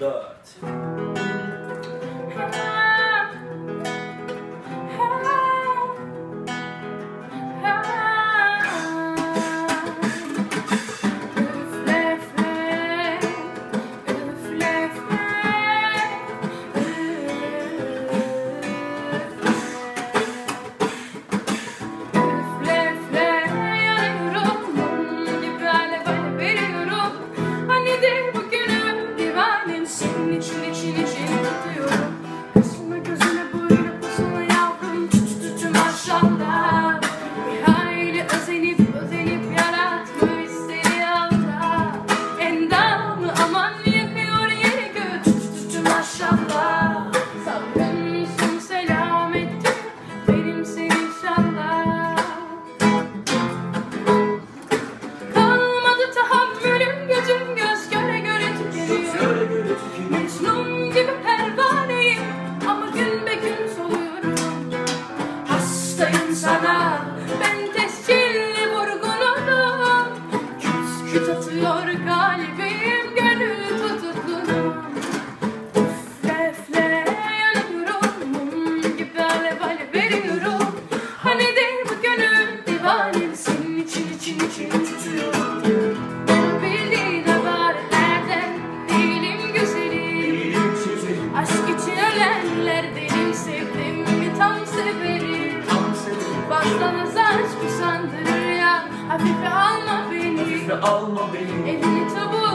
But. Mitch, Mitch. 지금 Bazen özenç bu sandırır ya. Hafife alma beni. Hafife alma beni. Elini tabu